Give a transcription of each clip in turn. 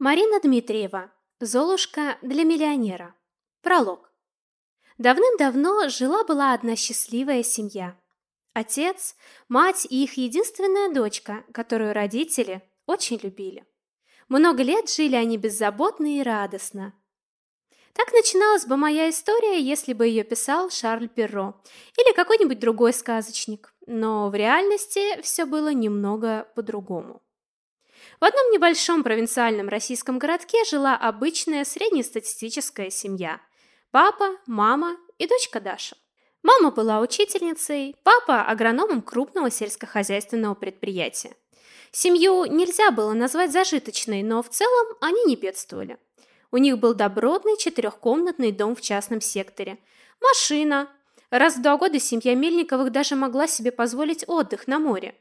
Марина Дмитриева. Золушка для миллионера. Пролог. Давным-давно жила-была одна счастливая семья. Отец, мать и их единственная дочка, которую родители очень любили. Много лет жили они беззаботно и радостно. Так начиналась бы моя история, если бы ее писал Шарль Перро или какой-нибудь другой сказочник. Но в реальности все было немного по-другому. В одном небольшом провинциальном российском городке жила обычная среднестатистическая семья. Папа, мама и дочка Даша. Мама была учительницей, папа агрономом крупного сельскохозяйственного предприятия. Семью нельзя было назвать зажиточной, но в целом они не бедствовали. У них был добротный четырехкомнатный дом в частном секторе, машина. Раз в два года семья Мельниковых даже могла себе позволить отдых на море.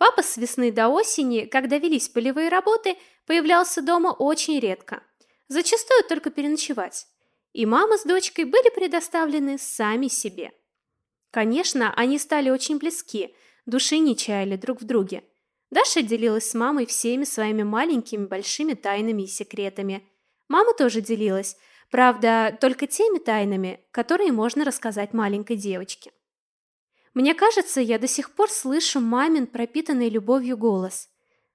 Папа с весны до осени, когда велись полевые работы, появлялся дома очень редко. Зачастую только переночевать. И мама с дочкой были предоставлены сами себе. Конечно, они стали очень близки, души не чаяли друг в друге. Даша делилась с мамой всеми своими маленькими большими тайнами и секретами. Мама тоже делилась, правда, только теми тайнами, которые можно рассказать маленькой девочке. Мне кажется, я до сих пор слышу мамин пропитанный любовью голос.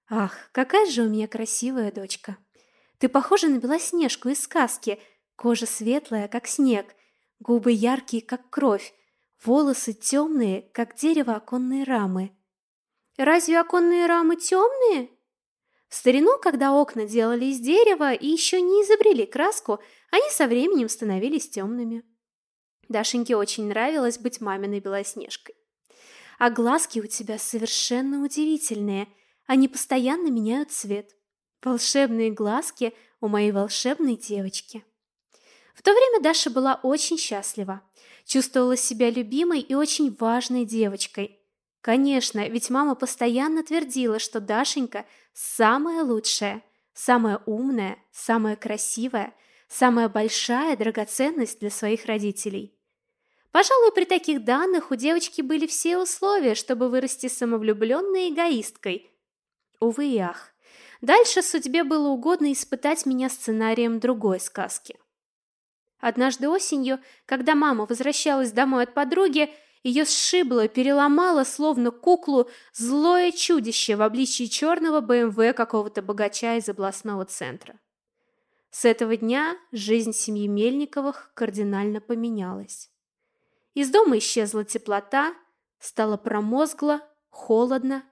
Ах, какая же у меня красивая дочка. Ты похожа на Белоснежку из сказки. Кожа светлая, как снег, губы яркие, как кровь, волосы темные, как дерево оконные рамы. Разве оконные рамы темные? В старину, когда окна делали из дерева и еще не изобрели краску, они со временем становились темными. Дашеньке очень нравилось быть маминой Белоснежкой. А глазки у тебя совершенно удивительные. Они постоянно меняют цвет. Волшебные глазки у моей волшебной девочки. В то время Даша была очень счастлива. Чувствовала себя любимой и очень важной девочкой. Конечно, ведь мама постоянно твердила, что Дашенька самая лучшая, самая умная, самая красивая, самая большая драгоценность для своих родителей. Пожалуй, при таких данных у девочки были все условия, чтобы вырасти самовлюбленной эгоисткой. Увы и ах. Дальше судьбе было угодно испытать меня сценарием другой сказки. Однажды осенью, когда мама возвращалась домой от подруги, ее сшибло, переломало, словно куклу, злое чудище в обличии черного БМВ какого-то богача из областного центра. С этого дня жизнь семьи Мельниковых кардинально поменялась. Из дома исчезла теплота, стало промозгло, холодно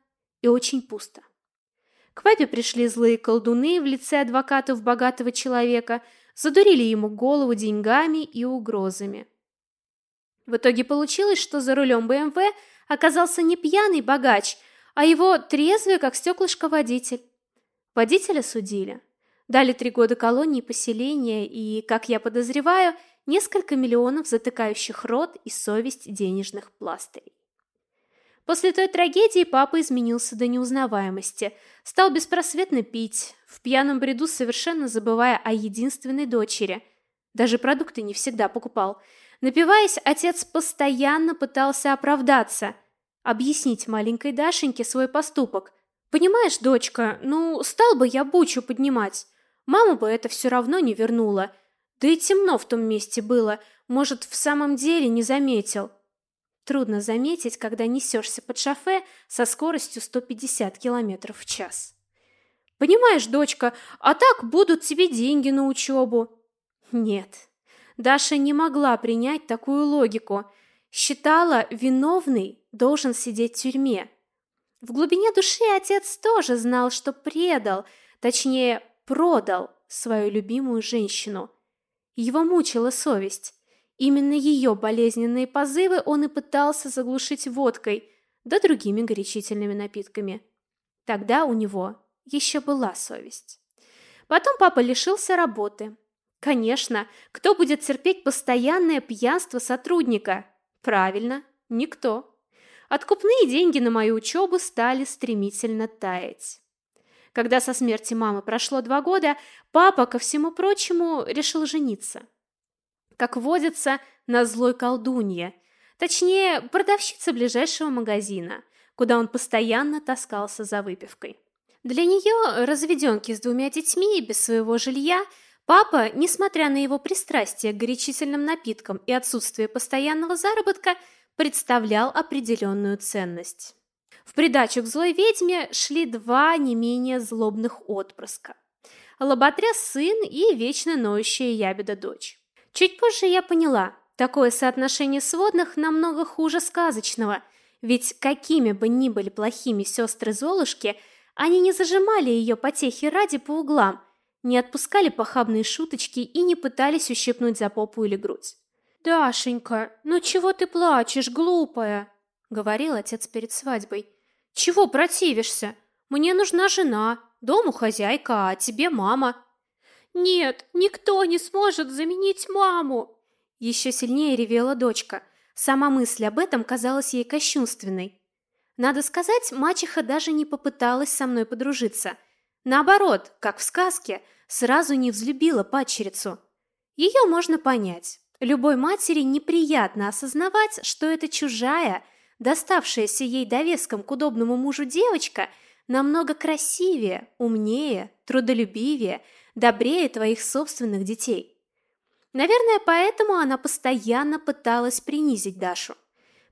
и очень пусто. К папе пришли злые колдуны в лице адвокатов богатого человека, задурили ему голову деньгами и угрозами. В итоге получилось, что за рулем БМВ оказался не пьяный богач, а его трезвый, как стеклышко, водитель. Водителя судили. Дали три года колонии поселения и, как я подозреваю, несколько миллионов затыкающих рот и совесть денежных пластырей. После той трагедии папа изменился до неузнаваемости, стал беспросветно пить, в пьяном бреду совершенно забывая о единственной дочери. Даже продукты не всегда покупал. Напиваясь, отец постоянно пытался оправдаться, объяснить маленькой Дашеньке свой поступок. «Понимаешь, дочка, ну, стал бы я бучу поднимать. Мама бы это все равно не вернула. Да и темно в том месте было, может, в самом деле не заметил. Трудно заметить, когда несешься под шофе со скоростью 150 км в час. Понимаешь, дочка, а так будут тебе деньги на учебу. Нет. Даша не могла принять такую логику. Считала, виновный должен сидеть в тюрьме. В глубине души отец тоже знал, что предал, точнее, продал свою любимую женщину. Его мучила совесть. Именно ее болезненные позывы он и пытался заглушить водкой, да другими горячительными напитками. Тогда у него еще была совесть. Потом папа лишился работы. Конечно, кто будет терпеть постоянное пьянство сотрудника? Правильно, никто. Откупные деньги на мою учебу стали стремительно таять. Когда со смерти мамы прошло два года, папа, ко всему прочему, решил жениться. Как водится, на злой колдунье, точнее, продавщице ближайшего магазина, куда он постоянно таскался за выпивкой. Для нее, разведенки с двумя детьми и без своего жилья, папа, несмотря на его пристрастие к горячительным напиткам и отсутствие постоянного заработка, представлял определенную ценность. В придачу к злой ведьме шли два не менее злобных отпрыска. Лоботряс сын и вечно ноющая ябеда дочь. Чуть позже я поняла, такое соотношение сводных намного хуже сказочного, ведь какими бы ни были плохими сестры Золушки, они не зажимали ее потехи ради по углам, не отпускали похабные шуточки и не пытались ущипнуть за попу или грудь. «Дашенька, ну чего ты плачешь, глупая?» — говорил отец перед свадьбой. «Чего противишься? Мне нужна жена, дому хозяйка, а тебе мама». «Нет, никто не сможет заменить маму!» Еще сильнее ревела дочка. Сама мысль об этом казалась ей кощунственной. Надо сказать, мачеха даже не попыталась со мной подружиться. Наоборот, как в сказке, сразу не взлюбила падчерицу. Ее можно понять. Любой матери неприятно осознавать, что эта чужая, доставшаяся ей довеском к удобному мужу девочка, намного красивее, умнее, трудолюбивее, добрее твоих собственных детей. Наверное, поэтому она постоянно пыталась принизить Дашу.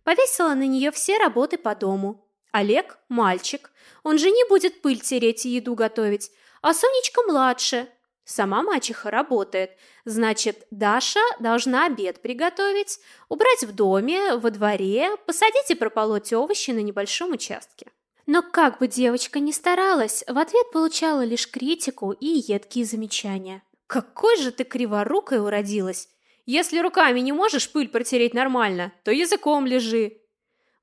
Повесила на нее все работы по дому. Олег – мальчик, он же не будет пыль тереть и еду готовить, а Сонечка младше. Сама мачеха работает, значит, Даша должна обед приготовить, убрать в доме, во дворе, посадить и прополоть овощи на небольшом участке. Но как бы девочка ни старалась, в ответ получала лишь критику и едкие замечания. «Какой же ты криворукой уродилась! Если руками не можешь пыль протереть нормально, то языком лежи!»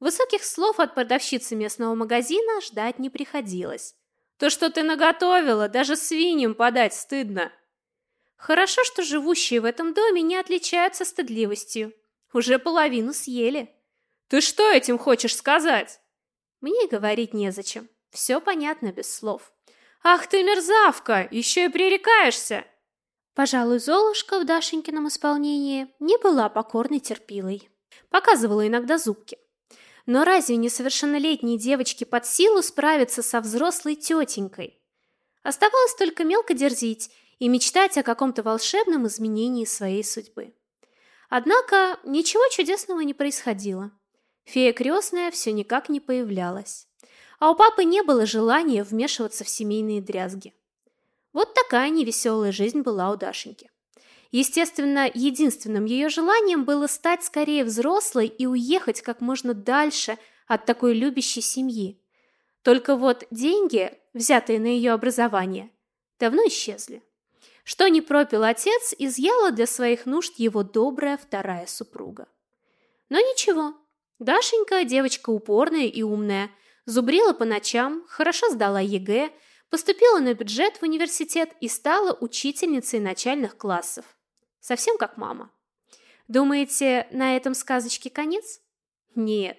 Высоких слов от продавщицы местного магазина ждать не приходилось. «То, что ты наготовила, даже свиньям подать стыдно!» Хорошо, что живущие в этом доме не отличаются стыдливостью. Уже половину съели. «Ты что этим хочешь сказать?» Мне говорить незачем. Все понятно без слов. «Ах ты мерзавка! Еще и пререкаешься!» Пожалуй, Золушка в Дашенькином исполнении не была покорной терпилой. Показывала иногда зубки. Но разве несовершеннолетние девочки под силу справиться со взрослой тетенькой? Оставалось только мелко дерзить и мечтать о каком-то волшебном изменении своей судьбы. Однако ничего чудесного не происходило. Фея крестная все никак не появлялась. А у папы не было желания вмешиваться в семейные дрязги. Вот такая невеселая жизнь была у Дашеньки. Естественно, единственным ее желанием было стать скорее взрослой и уехать как можно дальше от такой любящей семьи. Только вот деньги, взятые на ее образование, давно исчезли. Что не пропил отец, изъяла для своих нужд его добрая вторая супруга. Но ничего, Дашенька, девочка упорная и умная, зубрила по ночам, хорошо сдала ЕГЭ, поступила на бюджет в университет и стала учительницей начальных классов. Совсем как мама. Думаете, на этом сказочке конец? Нет.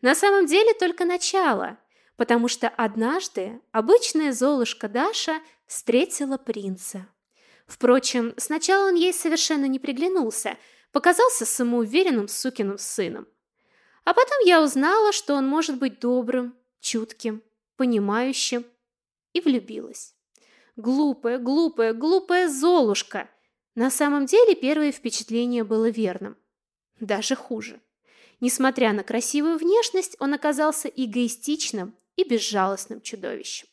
На самом деле только начало, потому что однажды обычная Золушка Даша встретила принца. Впрочем, сначала он ей совершенно не приглянулся, показался самоуверенным сукиным сыном. А потом я узнала, что он может быть добрым, чутким, понимающим, и влюбилась. Глупая, глупая, глупая Золушка. На самом деле первое впечатление было верным. Даже хуже. Несмотря на красивую внешность, он оказался эгоистичным и безжалостным чудовищем.